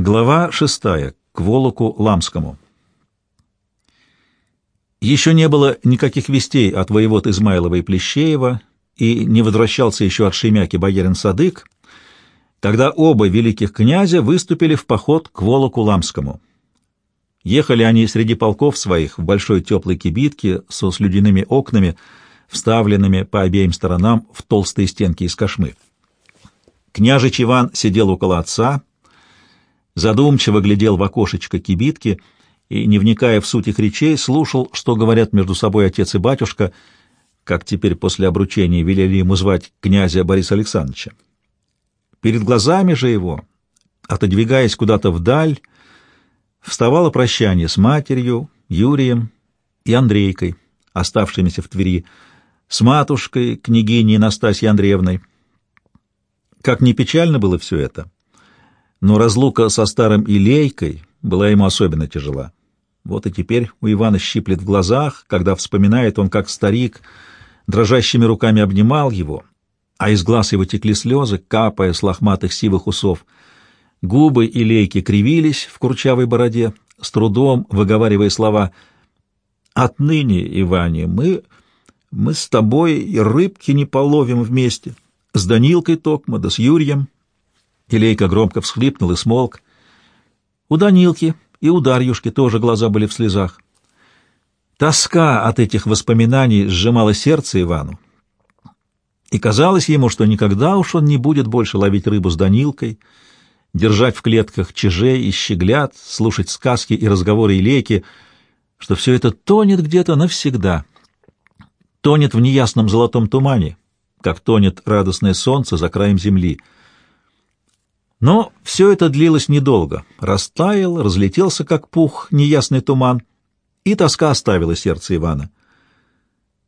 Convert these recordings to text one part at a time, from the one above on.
Глава шестая. К Волоку Ламскому. Еще не было никаких вестей от воевод Измайлова и Плещеева, и не возвращался еще от Шемяки боярин Садык, когда оба великих князя выступили в поход к Волоку Ламскому. Ехали они среди полков своих в большой теплой кибитке со слюдяными окнами, вставленными по обеим сторонам в толстые стенки из кошмы. Княжич Иван сидел около отца, задумчиво глядел в окошечко кибитки и, не вникая в суть их речей, слушал, что говорят между собой отец и батюшка, как теперь после обручения велели ему звать князя Бориса Александровича. Перед глазами же его, отодвигаясь куда-то вдаль, вставало прощание с матерью, Юрием и Андрейкой, оставшимися в Твери, с матушкой, княгиней Настасьей Андреевной. Как ни печально было все это, но разлука со старым Илейкой была ему особенно тяжела. Вот и теперь у Ивана щиплет в глазах, когда вспоминает он, как старик дрожащими руками обнимал его, а из глаз его текли слезы, капая с лохматых сивых усов. Губы Илейки кривились в курчавой бороде, с трудом выговаривая слова «Отныне, Иване, мы, мы с тобой и рыбки не половим вместе, с Данилкой Токма да с Юрием». Илейка громко всхлипнул и смолк. У Данилки и у Дарьюшки тоже глаза были в слезах. Тоска от этих воспоминаний сжимала сердце Ивану. И казалось ему, что никогда уж он не будет больше ловить рыбу с Данилкой, держать в клетках чижей и щеглят, слушать сказки и разговоры Илейки, что все это тонет где-то навсегда, тонет в неясном золотом тумане, как тонет радостное солнце за краем земли — но все это длилось недолго. Растаял, разлетелся, как пух, неясный туман, и тоска оставила сердце Ивана.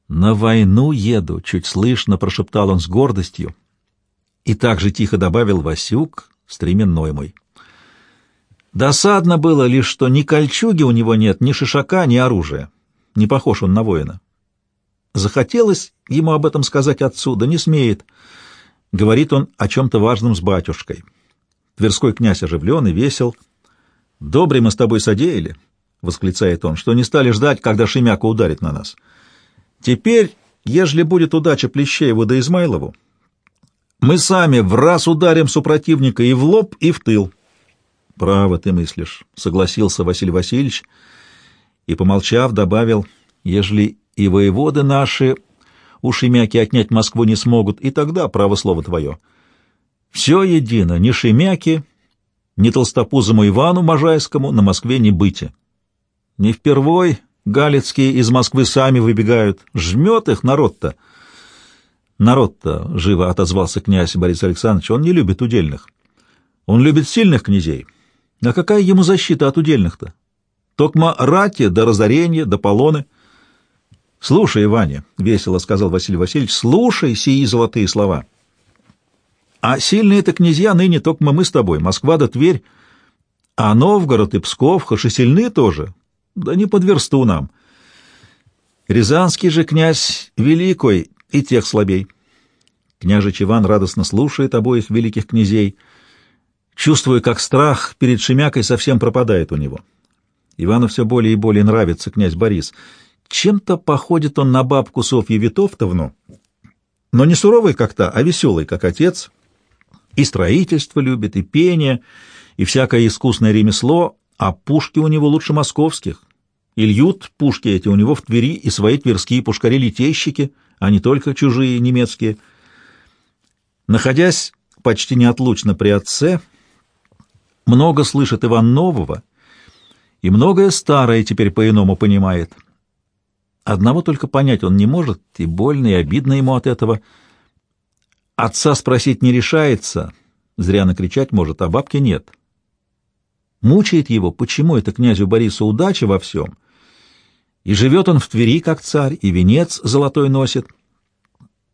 «На войну еду», — чуть слышно прошептал он с гордостью, и так же тихо добавил Васюк, стременной мой. Досадно было лишь, что ни кольчуги у него нет, ни шишака, ни оружия. Не похож он на воина. Захотелось ему об этом сказать отцу, да не смеет. Говорит он о чем-то важном с батюшкой. Тверской князь оживлен и весел. «Добре мы с тобой содеяли», — восклицает он, — «что не стали ждать, когда Шемяка ударит на нас. Теперь, ежели будет удача Плещееву да Измайлову, мы сами в раз ударим супротивника и в лоб, и в тыл». «Право ты мыслишь», — согласился Василий Васильевич и, помолчав, добавил, «ежели и воеводы наши у Шемяки отнять Москву не смогут, и тогда право слово твое». Все едино, ни Шемяки, ни толстопузому Ивану Можайскому на Москве не быте. Не впервой галицкие из Москвы сами выбегают. Жмет их народ-то. Народ-то, — живо отозвался князь Борис Александрович, — он не любит удельных. Он любит сильных князей. А какая ему защита от удельных-то? Токма рати, до разорения, до полоны. — Слушай, Ваня, — весело сказал Василий Васильевич, — слушай сии золотые слова. — а сильные это князья ныне только мы с тобой, Москва да Тверь. А Новгород и Псков, хоши сильны тоже, да не под версту нам. Рязанский же князь великой и тех слабей. Княжич Иван радостно слушает обоих великих князей, чувствуя, как страх перед Шемякой совсем пропадает у него. Ивану все более и более нравится князь Борис. Чем-то походит он на бабку Софью Витовтовну, но не суровый как-то, а веселый, как отец — и строительство любит, и пение, и всякое искусное ремесло, а пушки у него лучше московских. И льют пушки эти у него в Твери и свои тверские пушкари-литейщики, а не только чужие немецкие. Находясь почти неотлучно при отце, много слышит Иван нового, и многое старое теперь по-иному понимает. Одного только понять он не может, и больно, и обидно ему от этого — Отца спросить не решается, зря накричать может, а бабки нет. Мучает его, почему это князю Борису удача во всем, и живет он в Твери, как царь, и венец золотой носит.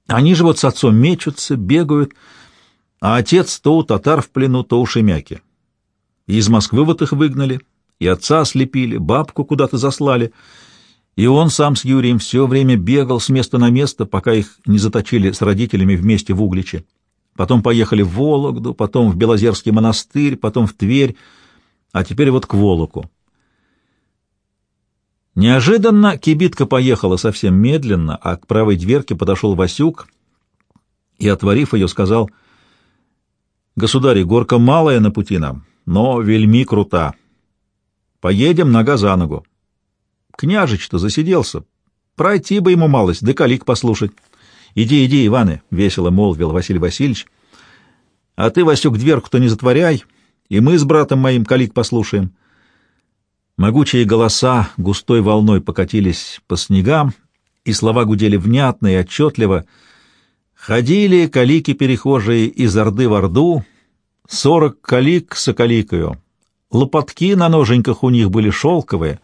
Они же вот с отцом мечутся, бегают, а отец то у татар в плену, то у шемяки. И из Москвы вот их выгнали, и отца ослепили, бабку куда-то заслали — и он сам с Юрием все время бегал с места на место, пока их не заточили с родителями вместе в Угличе. Потом поехали в Вологду, потом в Белозерский монастырь, потом в Тверь, а теперь вот к Волоку. Неожиданно кибитка поехала совсем медленно, а к правой дверке подошел Васюк и, отворив ее, сказал, «Государь, горка малая на пути нам, но вельми крута. Поедем нога за ногу». Княжич-то засиделся. Пройти бы ему малость, да калик послушать. «Иди, иди, Иваны», — весело молвил Василий Васильевич. «А ты, Васюк, дверку-то не затворяй, и мы с братом моим калик послушаем». Могучие голоса густой волной покатились по снегам, и слова гудели внятно и отчетливо. Ходили калики-перехожие из Орды в Орду, сорок калик с окаликою. Лопатки на ноженьках у них были шелковые,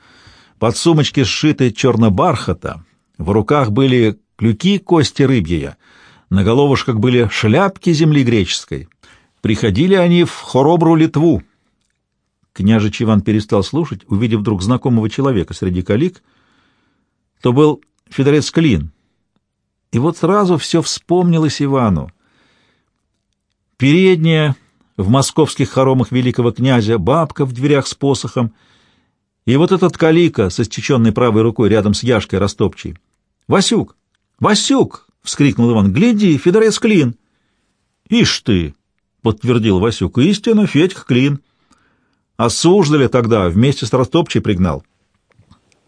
под сумочки сшиты черно-бархата, в руках были клюки кости рыбья, на головушках были шляпки земли греческой. Приходили они в хоробру Литву, Княжич Иван перестал слушать, увидев вдруг знакомого человека среди калик. То был Федорец Клин. И вот сразу все вспомнилось Ивану. Передняя в московских хоромах великого князя, бабка в дверях с посохом, и вот этот калика со стеченной правой рукой рядом с Яшкой Растопчей. «Васюк! Васюк!» — вскрикнул Иван. «Гляди, Федорец Клин!» «Ишь ты!» — подтвердил Васюк. «Истинно, Федька Клин!» А Суждаля тогда вместе с Ростопчей пригнал.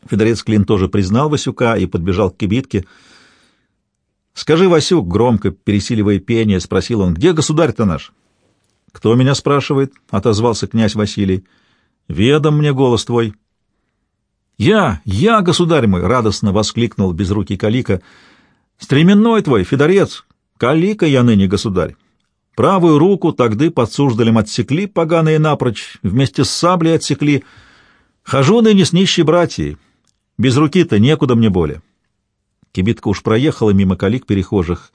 Федорец Клин тоже признал Васюка и подбежал к кибитке. «Скажи, Васюк», — громко, пересиливая пение, спросил он, — «где государь-то наш?» «Кто меня спрашивает?» — отозвался князь Василий. «Ведом мне голос твой». «Я, я, государь мой!» — радостно воскликнул безрукий Калика. «Стременной твой, Федорец! Калика я ныне, государь! Правую руку тогда под Суждалем отсекли, поганые напрочь, вместе с саблей отсекли. Хожу ныне с нищей братьей. Без руки-то некуда мне более. Кибитка уж проехала мимо калик перехожих,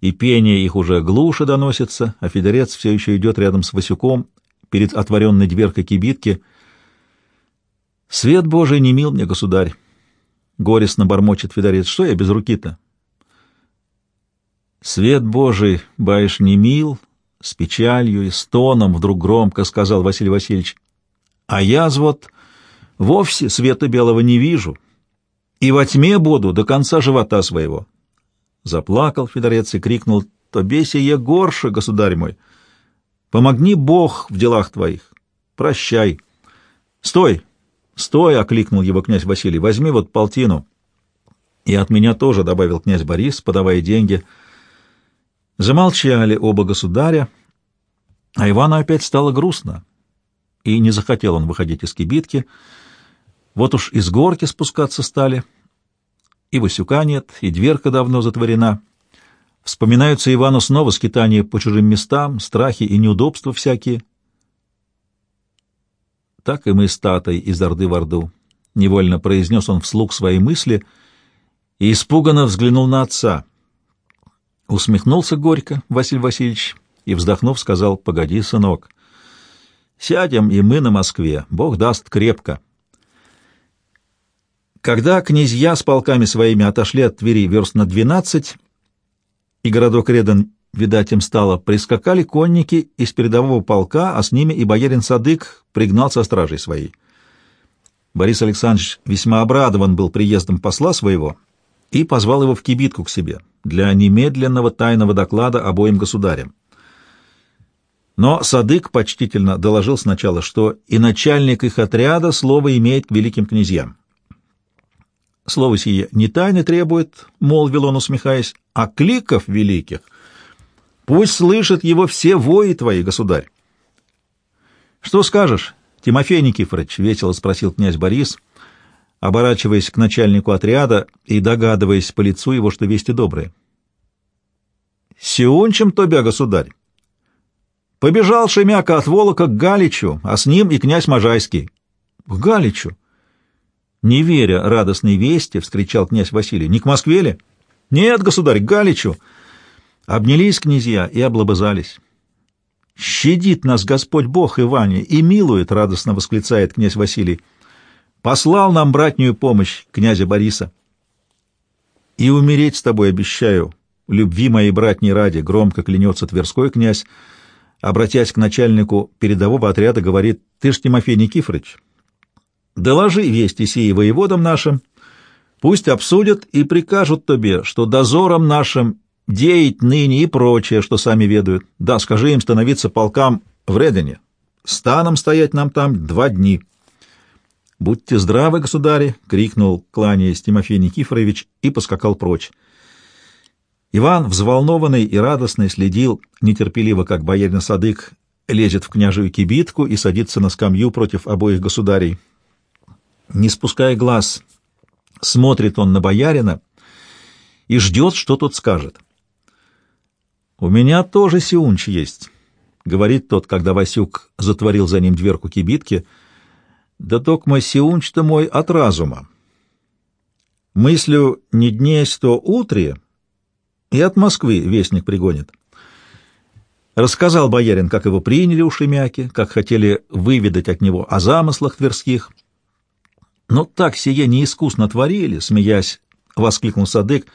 и пение их уже глуше доносится, а Федорец все еще идет рядом с Васюком перед отворенной дверкой кибитки. «Свет Божий не мил мне, государь!» — горестно бормочет Федорец. «Что я без руки-то?» Свет Божий, баишь, не мил, с печалью и стоном вдруг громко сказал Василий Васильевич. А я вот вовсе света белого не вижу, и во тьме буду до конца живота своего. Заплакал Федорец и крикнул, «Тобе сие горше, государь мой! Помогни Бог в делах твоих! Прощай!» «Стой! Стой!» — окликнул его князь Василий. «Возьми вот полтину!» «И от меня тоже», — добавил князь Борис, подавая деньги — Замолчали оба государя, а Ивану опять стало грустно, и не захотел он выходить из кибитки. Вот уж из горки спускаться стали, и Васюка нет, и дверка давно затворена. Вспоминаются Ивану снова скитания по чужим местам, страхи и неудобства всякие. Так и мы с Татой из Орды в Орду. Невольно произнес он вслух свои мысли и испуганно взглянул на отца — Усмехнулся горько Василий Васильевич и, вздохнув, сказал, «Погоди, сынок, сядем и мы на Москве, Бог даст крепко». Когда князья с полками своими отошли от Твери верст на двенадцать, и городок Редан, видать, им стало, прискакали конники из передового полка, а с ними и боярин Садык пригнал со стражей своей. Борис Александрович весьма обрадован был приездом посла своего и позвал его в кибитку к себе для немедленного тайного доклада обоим государям. Но Садык почтительно доложил сначала, что и начальник их отряда слово имеет к великим князьям. Слово сие не тайны требует, — молвил он, усмехаясь, — а кликов великих. Пусть слышат его все вои твои, государь. — Что скажешь, Тимофей Никифорович? — весело спросил князь Борис, оборачиваясь к начальнику отряда и догадываясь по лицу его, что вести добрые. «Сиончем тобя, государь!» Побежал Шемяка от Волока к Галичу, а с ним и князь Можайский. — К Галичу? Не веря радостной вести, вскричал князь Василий. — Не к Москве ли? — Нет, государь, к Галичу. Обнялись князья и облобызались. — Щадит нас Господь Бог, Иване, и милует, — радостно восклицает князь Василий послал нам братнюю помощь князя Бориса. И умереть с тобой обещаю, любви моей братней ради, громко клянется Тверской князь, обратясь к начальнику передового отряда, говорит, «Ты ж Тимофей Никифорович, доложи вести сии воеводам нашим, пусть обсудят и прикажут тебе, что дозором нашим деять ныне и прочее, что сами ведают. Да, скажи им становиться полкам в Редене, станом стоять нам там два дни». «Будьте здравы, государи!» — крикнул, кланяясь Тимофей Никифорович, и поскакал прочь. Иван, взволнованный и радостный, следил нетерпеливо, как боярин Садык лезет в княжую кибитку и садится на скамью против обоих государей. Не спуская глаз, смотрит он на боярина и ждет, что тот скажет. «У меня тоже сиунч есть», — говорит тот, когда Васюк затворил за ним дверку кибитки. «Да токмо сиунч-то мой от разума. Мыслю не днесь, то утре, и от Москвы вестник пригонит. Рассказал боярин, как его приняли у Шемяки, как хотели выведать от него о замыслах тверских. Но так сие неискусно творили, смеясь, воскликнул Садык,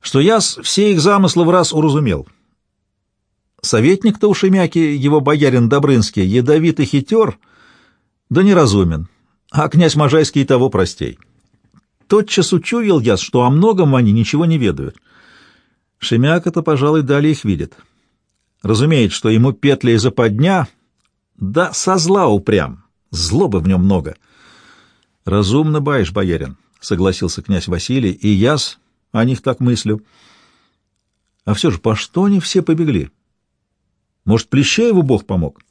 что я все их замыслы в раз уразумел. Советник-то у Шемяки, его боярин Добрынский, ядовитый хитер, да неразумен, а князь Можайский и того простей. Тотчас учуял я, что о многом они ничего не ведают. Шемяка-то, пожалуй, далее их видит. Разумеет, что ему петли и западня, да со зла упрям, злобы в нем много. — Разумно баишь, боярин, — согласился князь Василий, — и яс о них так мыслю. А все же, по что они все побегли? Может, Плещееву Бог помог?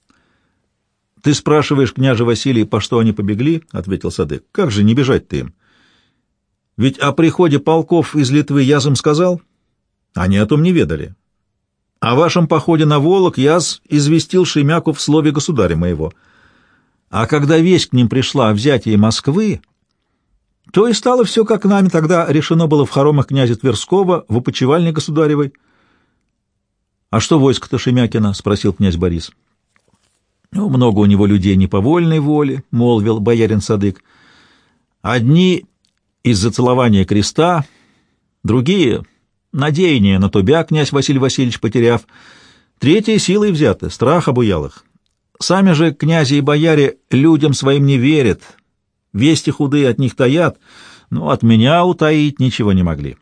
— Ты спрашиваешь, княже Василий, по что они побегли? — ответил Садык. — Как же не бежать-то им? Ведь о приходе полков из Литвы я им сказал — они о том не ведали. О вашем походе на Волок я известил Шемяку в слове государя моего. А когда весть к ним пришла о взятии Москвы, то и стало все, как нами тогда решено было в хоромах князя Тверского в опочивальне государевой. — А что войско-то Шемякина? — спросил князь Борис. — Ну, много у него людей не по вольной воле, — молвил боярин Садык. — Одни из-за целования креста, другие Надеяние на тебя, князь Василий Васильевич, потеряв. Третьей силой взяты, страх обуял их. Сами же князи и бояре людям своим не верят, вести худые от них таят, но от меня утаить ничего не могли.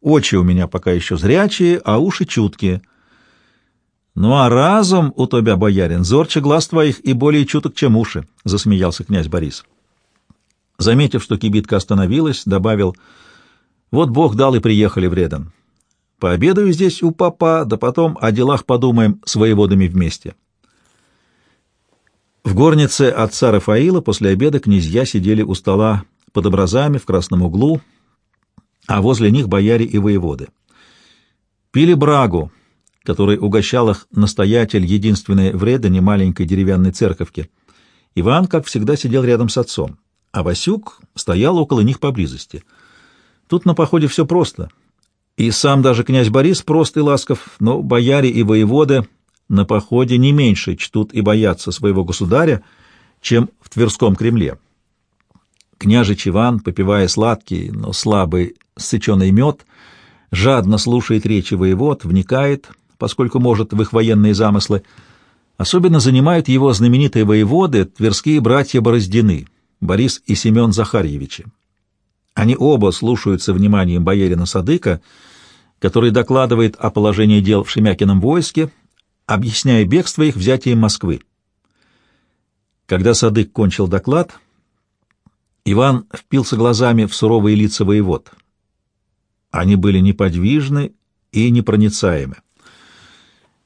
Очи у меня пока еще зрячие, а уши чуткие. Ну а разум у тебя, боярин, зорче глаз твоих и более чуток, чем уши, — засмеялся князь Борис. Заметив, что кибитка остановилась, добавил — вот Бог дал и приехали в Реден. Пообедаю здесь у папа, да потом о делах подумаем с воеводами вместе. В горнице отца Рафаила после обеда князья сидели у стола под образами в красном углу, а возле них бояре и воеводы. Пили брагу, который угощал их настоятель единственной в Редене маленькой деревянной церковки. Иван, как всегда, сидел рядом с отцом, а Васюк стоял около них поблизости — Тут на походе все просто. И сам даже князь Борис прост и ласков, но бояре и воеводы на походе не меньше чтут и боятся своего государя, чем в Тверском Кремле. Княжич Иван, попивая сладкий, но слабый сыченый мед, жадно слушает речи воевод, вникает, поскольку может в их военные замыслы. Особенно занимают его знаменитые воеводы, тверские братья Бороздины, Борис и Семен Захарьевичи. Они оба слушаются вниманием боярина Садыка, который докладывает о положении дел в Шемякином войске, объясняя бегство их взятием Москвы. Когда Садык кончил доклад, Иван впился глазами в суровые лица воевод. Они были неподвижны и непроницаемы.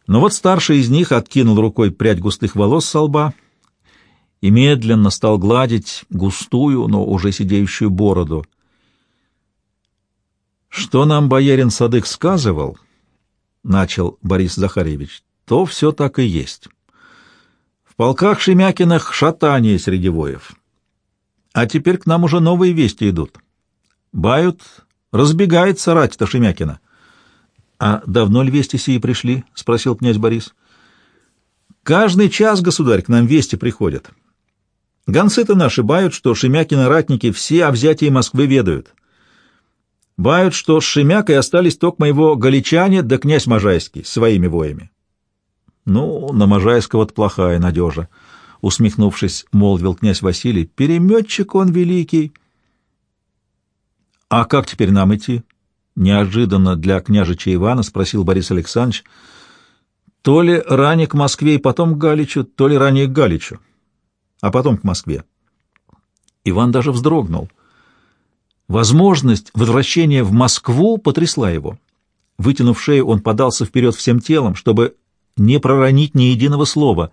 Но вот старший из них откинул рукой прядь густых волос со лба и медленно стал гладить густую, но уже сидеющую бороду. Что нам боярин Садык сказывал, — начал Борис Захаревич, — то все так и есть. В полках Шемякиных шатание среди воев. А теперь к нам уже новые вести идут. Бают, разбегается рать-то Шемякина. — А давно ли вести сии пришли? — спросил князь Борис. — Каждый час, государь, к нам вести приходят. Гонцы-то наши бают, что Шемякина ратники все о взятии Москвы ведают. — Бают, что с Шемякой остались только моего галичане да князь Можайский своими воями. Ну, на Можайского-то плохая надежа, — усмехнувшись, молвил князь Василий. — Переметчик он великий. — А как теперь нам идти? — неожиданно для княжича Ивана спросил Борис Александрович. — То ли ранее к Москве и потом к Галичу, то ли ранее к Галичу, а потом к Москве. Иван даже вздрогнул. Возможность возвращения в Москву потрясла его. Вытянув шею, он подался вперед всем телом, чтобы не проронить ни единого слова.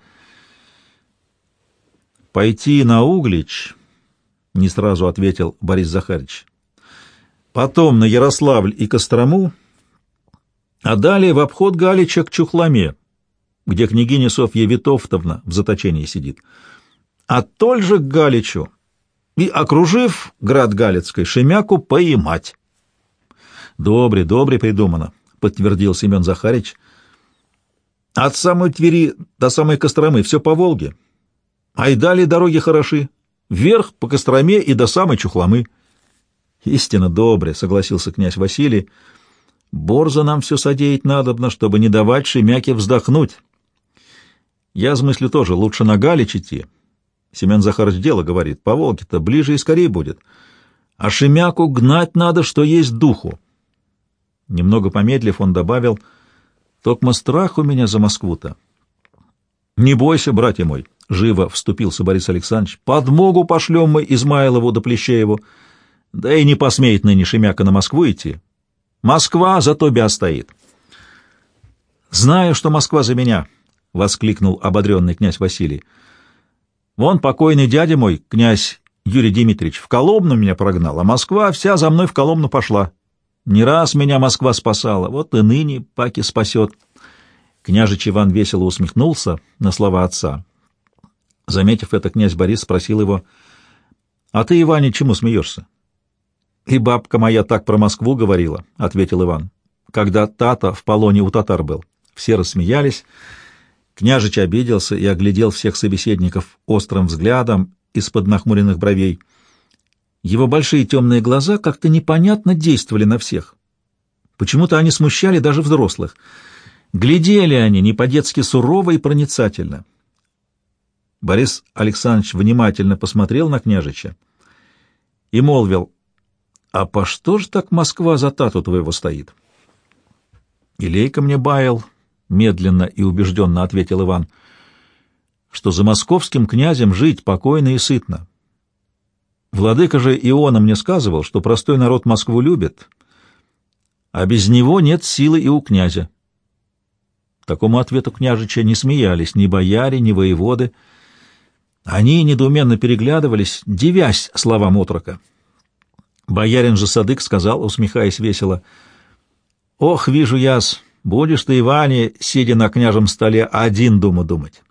«Пойти на Углич», — не сразу ответил Борис Захарович. «Потом на Ярославль и Кострому, а далее в обход Галича к Чухломе, где княгиня Софья Витовтовна в заточении сидит, а толь же к Галичу, и, окружив град Галицкой, Шемяку поймать». «Добре, добре придумано», — подтвердил Семен Захарич. От самой Твери до самой Костромы все по Волге. А и далее дороги хороши. Вверх по Костроме и до самой Чухломы. Истинно добре, согласился князь Василий. Борзо нам все содеять надобно, чтобы не давать Шемяке вздохнуть. Я смыслю тоже, лучше на Галич идти. Семен Захарович дело говорит, по Волге-то ближе и скорее будет. А Шемяку гнать надо, что есть духу. Немного помедлив, он добавил — Токмо страх у меня за Москву-то. Не бойся, братья мой, — живо вступился Борис Александрович. Подмогу пошлем мы Измайлову да Плещееву. Да и не посмеет ныне Шемяка на Москву идти. Москва за тебя стоит. Знаю, что Москва за меня, — воскликнул ободренный князь Василий. Вон покойный дядя мой, князь Юрий Дмитриевич, в Коломну меня прогнал, а Москва вся за мной в Коломну пошла. Не раз меня Москва спасала, вот и ныне Паки спасет. Княжич Иван весело усмехнулся на слова отца. Заметив это, князь Борис спросил его, — А ты, Иване, чему смеешься? — И бабка моя так про Москву говорила, — ответил Иван, — когда Тата в полоне у татар был. Все рассмеялись. Княжич обиделся и оглядел всех собеседников острым взглядом из-под нахмуренных бровей — его большие темные глаза как-то непонятно действовали на всех. Почему-то они смущали даже взрослых. Глядели они не по-детски сурово и проницательно. Борис Александрович внимательно посмотрел на княжича и молвил, «А по что ж так Москва за тату твоего стоит?» «Илейка мне баял», — медленно и убежденно ответил Иван, «что за московским князем жить покойно и сытно, Владыка же Иона мне сказывал, что простой народ Москву любит, а без него нет силы и у князя. Такому ответу княжича не смеялись ни бояре, ни воеводы. Они недоуменно переглядывались, дивясь словам отрока. Боярин же Садык сказал, усмехаясь весело, «Ох, вижу яс, будешь ты, Иване, сидя на княжем столе, один думу думать.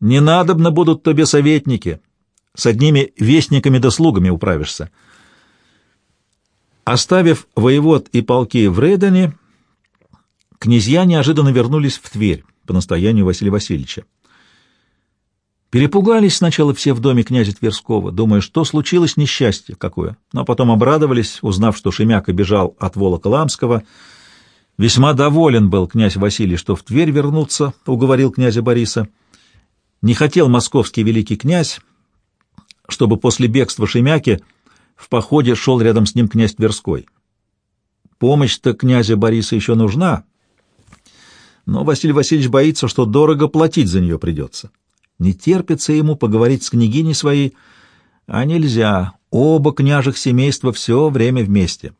Не надобно будут тебе советники, с одними вестниками да слугами управишься. Оставив воевод и полки в Рейдене, князья неожиданно вернулись в Тверь по настоянию Василия Васильевича. Перепугались сначала все в доме князя Тверского, думая, что случилось несчастье какое, но потом обрадовались, узнав, что Шемяка бежал от Волоколамского. Весьма доволен был князь Василий, что в Тверь вернуться, уговорил князя Бориса. Не хотел московский великий князь, чтобы после бегства Шемяки в походе шел рядом с ним князь Тверской. Помощь-то князя Бориса еще нужна, но Василий Васильевич боится, что дорого платить за нее придется. Не терпится ему поговорить с княгиней своей, а нельзя, оба княжих семейства все время вместе.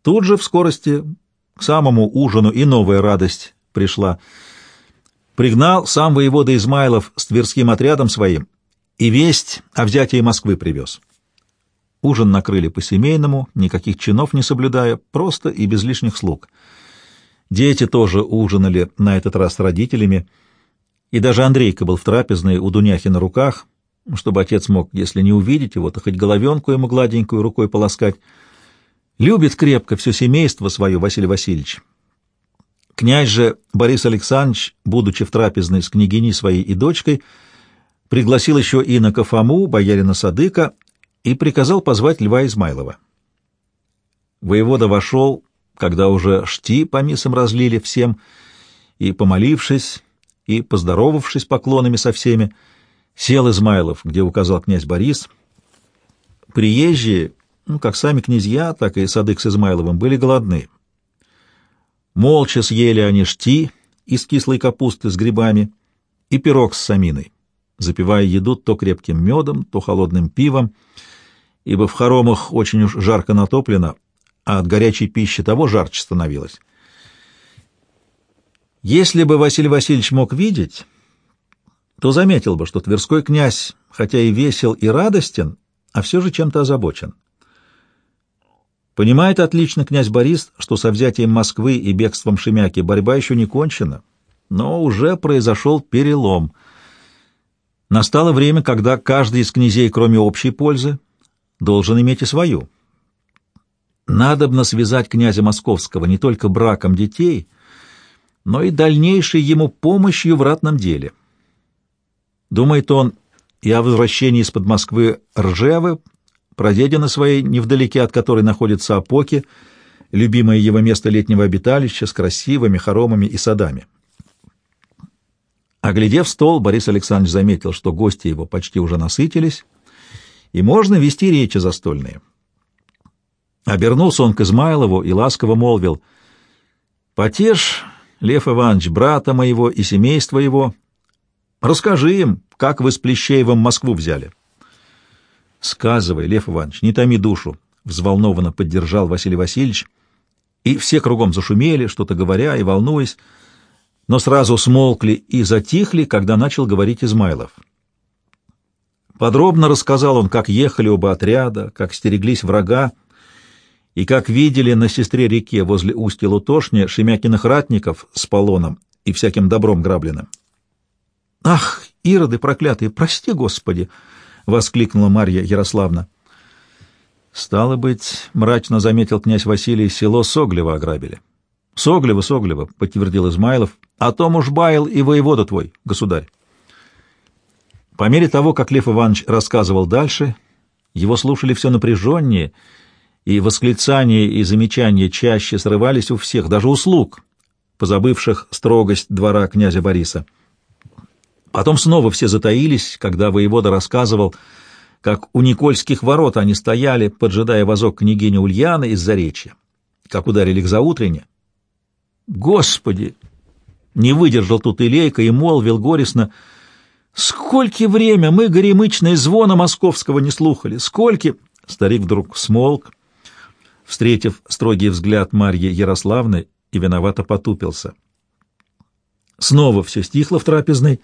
Тут же в скорости к самому ужину и новая радость пришла. Пригнал сам воевода Измайлов с тверским отрядом своим и весть о взятии Москвы привез. Ужин накрыли по-семейному, никаких чинов не соблюдая, просто и без лишних слуг. Дети тоже ужинали на этот раз с родителями, и даже Андрейка был в трапезной у Дуняхи на руках, чтобы отец мог, если не увидеть его, то хоть головенку ему гладенькую рукой полоскать. Любит крепко все семейство свое Василий Васильевич. Князь же Борис Александрович, будучи в трапезной с княгиней своей и дочкой, пригласил еще инока Фому, боярина Садыка, и приказал позвать Льва Измайлова. Воевода вошел, когда уже шти по мисам разлили всем, и, помолившись, и, поздоровавшись поклонами со всеми, сел Измайлов, где указал князь Борис. Приезжие, ну, как сами князья, так и Садык с Измайловым, были голодны. Молча съели они шти из кислой капусты с грибами и пирог с саминой, запивая еду то крепким медом, то холодным пивом, ибо в хоромах очень уж жарко натоплено, а от горячей пищи того жарче становилось. Если бы Василий Васильевич мог видеть, то заметил бы, что Тверской князь, хотя и весел и радостен, а все же чем-то озабочен. Понимает отлично князь Борис, что со взятием Москвы и бегством Шемяки борьба еще не кончена, но уже произошел перелом. Настало время, когда каждый из князей, кроме общей пользы, должен иметь и свою. Надобно связать князя Московского не только браком детей, но и дальнейшей ему помощью в ратном деле. Думает он и о возвращении из-под Москвы Ржевы, прадедины своей, невдалеке от которой находятся Опоки, любимое его место летнего обиталища с красивыми хоромами и садами. Оглядев стол, Борис Александрович заметил, что гости его почти уже насытились, и можно вести речи застольные. Обернулся он к Измайлову и ласково молвил, «Потешь Лев Иванович, брата моего и семейства его. Расскажи им, как вы с Плещеевым Москву взяли. — Сказывай, Лев Иванович, не томи душу, — взволнованно поддержал Василий Васильевич. И все кругом зашумели, что-то говоря и волнуясь, но сразу смолкли и затихли, когда начал говорить Измайлов. Подробно рассказал он, как ехали оба отряда, как стереглись врага, и как видели на сестре-реке возле устья Лутошни Шемякиных ратников с полоном и всяким добром грабленным. «Ах, ироды проклятые, прости, Господи!» — воскликнула Марья Ярославна. «Стало быть, — мрачно заметил князь Василий, — село Соглево ограбили». «Соглево, Соглево», — подтвердил Измайлов, — «а том уж баял и воевода твой, государь». По мере того, как Лев Иванович рассказывал дальше, его слушали все напряженнее — и восклицания и замечания чаще срывались у всех, даже у слуг, позабывших строгость двора князя Бориса. Потом снова все затаились, когда воевода рассказывал, как у Никольских ворот они стояли, поджидая возок княгини Ульяны из Заречья, как ударили к заутрене. «Господи!» — не выдержал тут Илейка и молвил горестно, «Сколько время мы горемычные звона московского не слухали! Сколько...» Старик вдруг смолк, встретив строгий взгляд Марьи Ярославны, и виновато потупился. Снова все стихло в трапезной,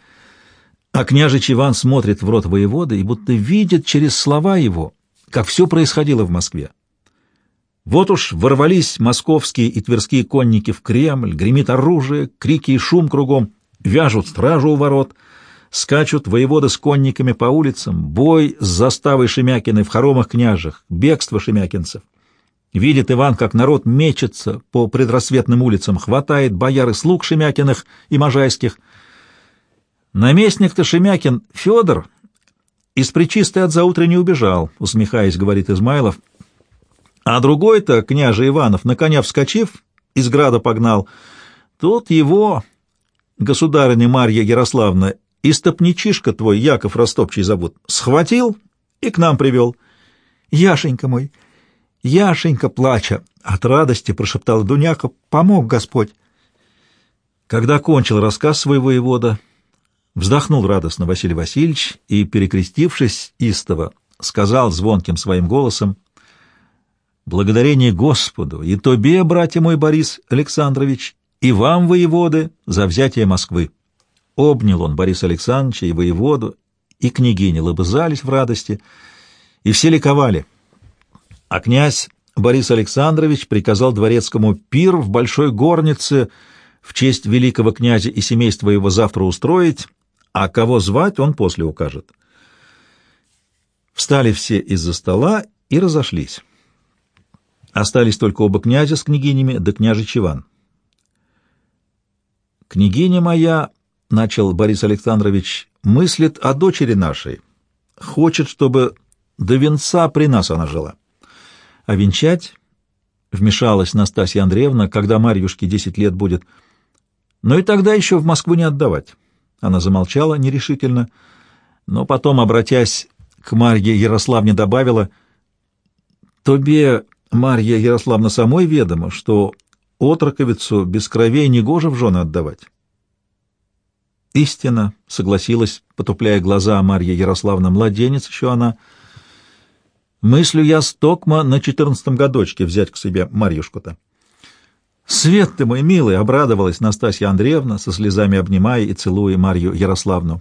а княжич Иван смотрит в рот воевода и будто видит через слова его, как все происходило в Москве. Вот уж ворвались московские и тверские конники в Кремль, гремит оружие, крики и шум кругом, вяжут стражу у ворот, скачут воеводы с конниками по улицам, бой с заставой Шемякиной в хоромах княжих, бегство шемякинцев. Видит Иван, как народ мечется по предрассветным улицам, хватает бояр и слуг Шемякиных и Можайских. Наместник-то Шемякин Федор из причистой от заутра не убежал, усмехаясь, говорит Измайлов. А другой-то, княже Иванов, на коня вскочив, из града погнал. Тут его, государыня Марья Ярославна, и стопничишка твой, Яков Ростопчий зовут, схватил и к нам привел. Яшенька мой, Яшенька, плача, от радости прошептала Дуняка, помог Господь. Когда кончил рассказ свой воевода, вздохнул радостно Василий Васильевич и, перекрестившись истово, сказал звонким своим голосом, «Благодарение Господу и тебе, братья мой Борис Александрович, и вам, воеводы, за взятие Москвы». Обнял он Бориса Александровича и воеводу, и княгини лобызались в радости, и все ликовали — а князь Борис Александрович приказал дворецкому пир в большой горнице в честь великого князя и семейства его завтра устроить, а кого звать он после укажет. Встали все из-за стола и разошлись. Остались только оба князя с княгинями, да княжич Иван. «Княгиня моя, — начал Борис Александрович, — мыслит о дочери нашей, хочет, чтобы до венца при нас она жила. А венчать вмешалась Настасья Андреевна, когда Марьюшке десять лет будет. Но и тогда еще в Москву не отдавать. Она замолчала нерешительно, но потом, обратясь к Марье Ярославне, добавила, «Тобе, Марья Ярославна, самой ведомо, что отроковицу без кровей негоже в жены отдавать». «Истина», — согласилась, потупляя глаза Марья Ярославна, младенец еще она. «Мыслю я стокма на четырнадцатом годочке взять к себе Марьюшку-то». «Свет ты мой милый!» — обрадовалась Настасья Андреевна, со слезами обнимая и целуя Марью Ярославну.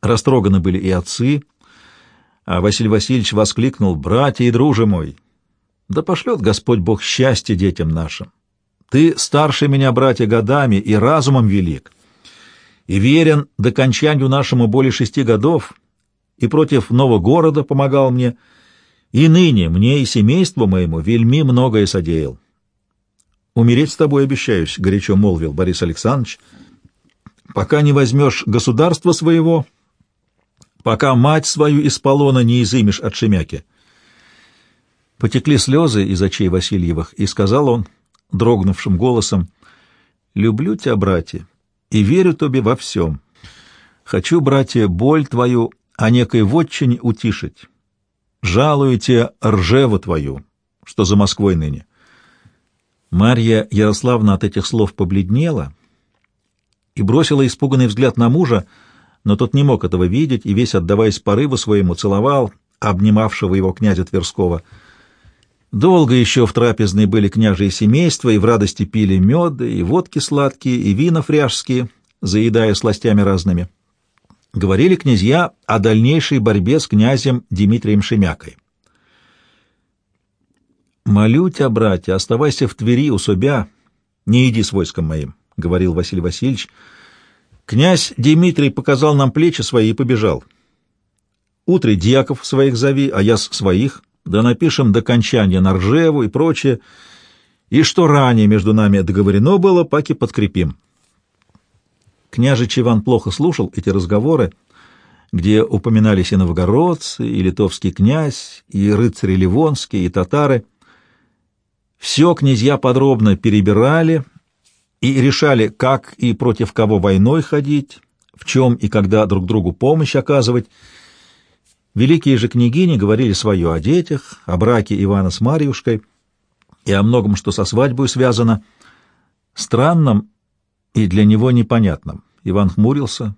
Растроганы были и отцы, а Василий Васильевич воскликнул «Братья и друже мой!» «Да пошлет Господь Бог счастье детям нашим! Ты старше меня, братья, годами и разумом велик, и верен до кончанию нашему более шести годов, и против нового города помогал мне, и ныне мне и семейству моему вельми многое содеял». «Умереть с тобой обещаюсь», — горячо молвил Борис Александрович, «пока не возьмешь государство своего, пока мать свою из полона не изымешь от Шемяки». Потекли слезы из очей Васильевых, и сказал он дрогнувшим голосом, «Люблю тебя, братья, и верю тебе во всем. Хочу, братья, боль твою о некой вотчине утишить. Жалую тебе ржеву твою, что за Москвой ныне. Марья Ярославна от этих слов побледнела и бросила испуганный взгляд на мужа, но тот не мог этого видеть и, весь отдаваясь порыву своему, целовал обнимавшего его князя Тверского. Долго еще в трапезной были княжие семейства, и в радости пили меды, и водки сладкие, и вина фряжские, заедая сластями разными. Говорили князья о дальнейшей борьбе с князем Дмитрием Шемякой. «Молю тебя, братья, оставайся в Твери у себя, не иди с войском моим», — говорил Василий Васильевич. «Князь Дмитрий показал нам плечи свои и побежал. Утре дьяков своих зови, а я с своих, да напишем до кончания на Ржеву и прочее, и что ранее между нами договорено было, паки подкрепим». Княжич Иван плохо слушал эти разговоры, где упоминались и новгородцы, и литовский князь, и рыцари ливонские, и татары — все князья подробно перебирали и решали, как и против кого войной ходить, в чем и когда друг другу помощь оказывать. Великие же княгини говорили свое о детях, о браке Ивана с Марьюшкой и о многом, что со свадьбой связано, странным и для него непонятным. Иван хмурился,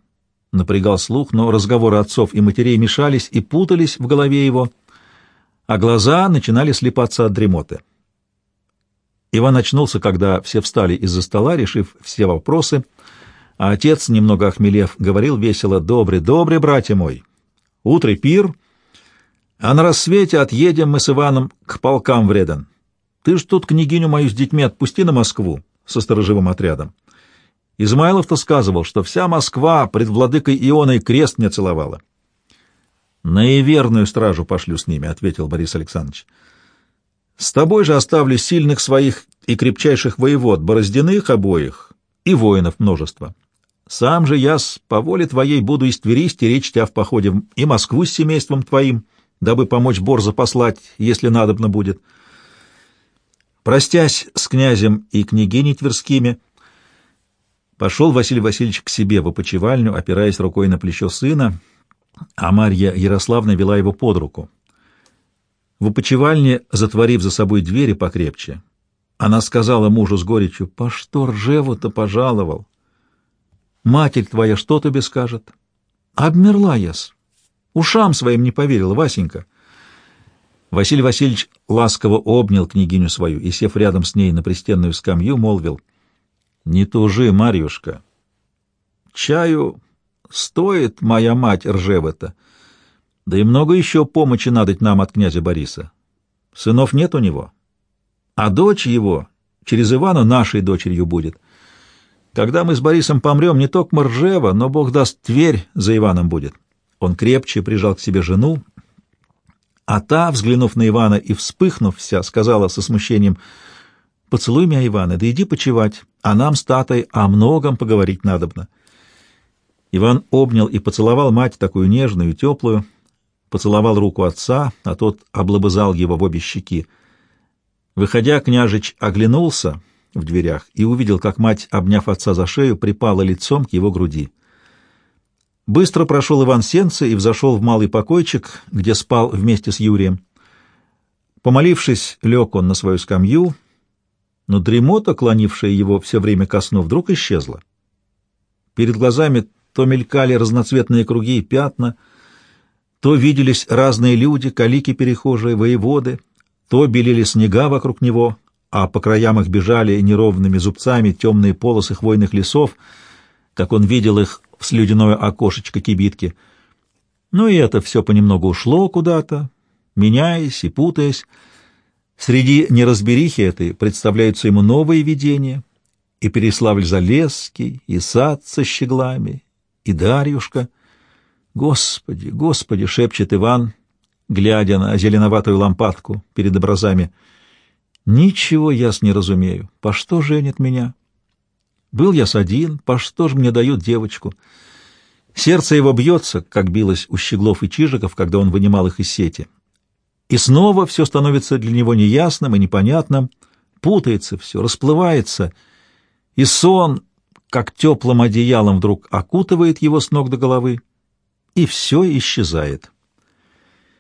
напрягал слух, но разговоры отцов и матерей мешались и путались в голове его, а глаза начинали слепаться от дремоты. Иван очнулся, когда все встали из-за стола, решив все вопросы, а отец, немного охмелев, говорил весело, «Добрый, добрый, братья мой! Утро пир, а на рассвете отъедем мы с Иваном к полкам в Реден. Ты ж тут княгиню мою с детьми отпусти на Москву со сторожевым отрядом. Измайлов-то сказывал, что вся Москва пред владыкой Ионой крест мне целовала». «Наиверную стражу пошлю с ними», — ответил Борис Александрович. С тобой же оставлю сильных своих и крепчайших воевод, бороздяных обоих, и воинов множество. Сам же я с по воле твоей буду из Твери стеречь тебя в походе и Москву с семейством твоим, дабы помочь Борза послать, если надобно будет. Простясь с князем и княгиней Тверскими, пошел Василий Васильевич к себе в опочивальню, опираясь рукой на плечо сына, а Марья Ярославна вела его под руку. В опочивальне, затворив за собой двери покрепче, она сказала мужу с горечью, «По что Ржеву-то пожаловал? Матерь твоя что тебе скажет?» «Обмерла яс. Ушам своим не поверила, Васенька». Василий Васильевич ласково обнял княгиню свою и, сев рядом с ней на пристенную скамью, молвил, «Не тужи, Марьюшка. Чаю стоит моя мать Ржева-то». Да и много еще помощи надоть нам от князя Бориса. Сынов нет у него. А дочь его через Ивана нашей дочерью будет. Когда мы с Борисом помрем, не только Моржева, но, Бог даст, Тверь за Иваном будет. Он крепче прижал к себе жену, а та, взглянув на Ивана и вспыхнув вся, сказала со смущением, «Поцелуй меня, Ивана, да иди почевать, а нам с Татой о многом поговорить надобно». Иван обнял и поцеловал мать такую нежную и теплую, поцеловал руку отца, а тот облобызал его в обе щеки. Выходя, княжич оглянулся в дверях и увидел, как мать, обняв отца за шею, припала лицом к его груди. Быстро прошел Иван Сенце и взошел в малый покойчик, где спал вместе с Юрием. Помолившись, лег он на свою скамью, но дремота, клонившая его все время ко сну, вдруг исчезла. Перед глазами то мелькали разноцветные круги и пятна, то виделись разные люди, калики-перехожие, воеводы, то белели снега вокруг него, а по краям их бежали неровными зубцами темные полосы хвойных лесов, как он видел их в слюдяное окошечко кибитки. Ну и это все понемногу ушло куда-то, меняясь и путаясь. Среди неразберихи этой представляются ему новые видения, и Переславль-Залесский, и сад со щеглами, и Дарьюшка. «Господи, Господи!» — шепчет Иван, глядя на зеленоватую лампадку перед образами. «Ничего я с не разумею. По что женят меня?» Был я с один, по что ж мне дают девочку? Сердце его бьется, как билось у Щеглов и Чижиков, когда он вынимал их из сети. И снова все становится для него неясным и непонятным, путается все, расплывается, и сон, как теплым одеялом, вдруг окутывает его с ног до головы, и все исчезает.